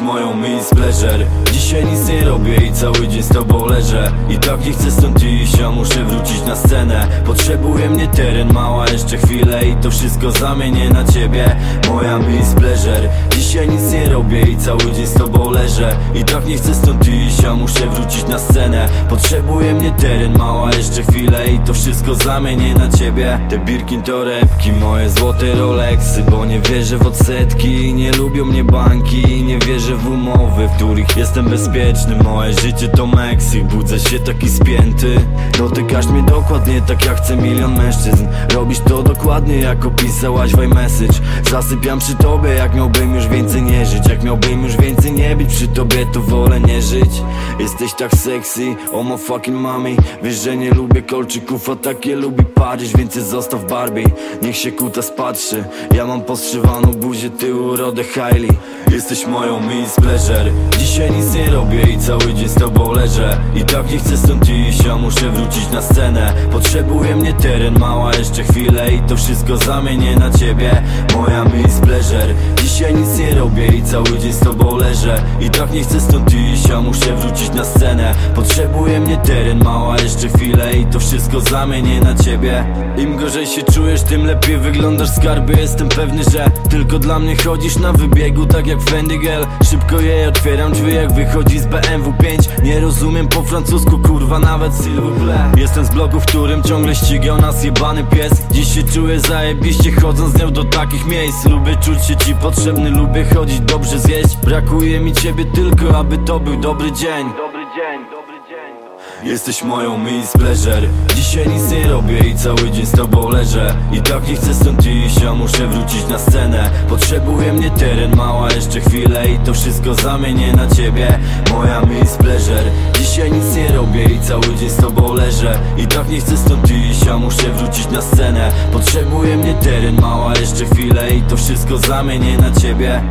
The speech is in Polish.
moją miss pleasure. Dzisiaj nic nie robię i cały dzień z tobą leżę. I tak nie chcę stąd iść, a muszę wrócić na scenę. Potrzebuje mnie teren, mała jeszcze chwilę I to wszystko zamienię na ciebie. Moja miss pleasure. Dzisiaj nic i cały dzień z tobą leżę. I tak nie chcę stąd iść, a muszę wrócić na scenę. Potrzebuje mnie teren, mała jeszcze chwilę I to wszystko zamienię na ciebie. Te Birkin torebki, moje złote Rolexy Bo nie wierzę w odsetki, nie lubią mnie banki Nie wierzę w umowy, w których jestem bezpieczny. Moje życie to Meksyk, budzę się taki spięty. Dotykasz mnie dokładnie tak jak chce milion mężczyzn. Robisz to dokładnie jak opisałaś w message Zasypiam przy tobie jak miałbym już więcej nie żyć Jak miałbym już więcej nie być przy tobie to wolę nie żyć. Jesteś tak sexy, oh my fucking mommy. Wiesz, że nie lubię kolczyków, a takie lubi Paryż Więc zostaw Barbie, niech się kuta spatrzy Ja mam postrzywaną buzię, ty urodę Hailey. Jesteś moją miss pleasure. Dzisiaj nic nie robię i cały dzień z tobą leżę. I tak nie chcę stąd iść, a muszę wrócić na scenę. Potrzebuje mnie teren, mała jeszcze chwilę I to wszystko zamienię na ciebie. Moja miss pleasure. Dzisiaj nic nie robię i cały dzień z tobą leżę I tak nie chcę stąd iść, a muszę wrócić na scenę. Potrzebuje mnie teren, mała jeszcze chwilę I to wszystko zamienię na ciebie. Im gorzej się czujesz, tym lepiej wyglądasz skarby Jestem pewny, że tylko dla mnie chodzisz na wybiegu Tak jak Fendi Girl. Szybko jej otwieram drzwi jak wychodzi z BMW 5 Nie rozumiem po francusku, kurwa nawet s'il vous plaît Jestem z bloku, w którym ciągle ścigał nas jebany pies. Dziś się czuję zajebiście chodząc z nią do takich miejsc. Lubię czuć się ci potrzebny, lubię chodzić dobrze zjeść. Brakuje mi ciebie tylko, aby to był dobry dzień. Dobry dzień, dobry dzień. Jesteś moją miss pleasure. Dzisiaj nic nie robię i cały dzień z tobą leżę. I tak nie chcę stąd iść, a muszę wrócić na scenę. Potrzebuje mnie teren, mała jeszcze chwilę I to wszystko zamienię na ciebie. Moja miss pleasure. Dzisiaj nic nie robię i cały dzień z tobą leżę. I tak nie chcę stąd iść, a muszę wrócić na scenę. Potrzebuje mnie teren, mała jeszcze chwilę I to wszystko zamienię na ciebie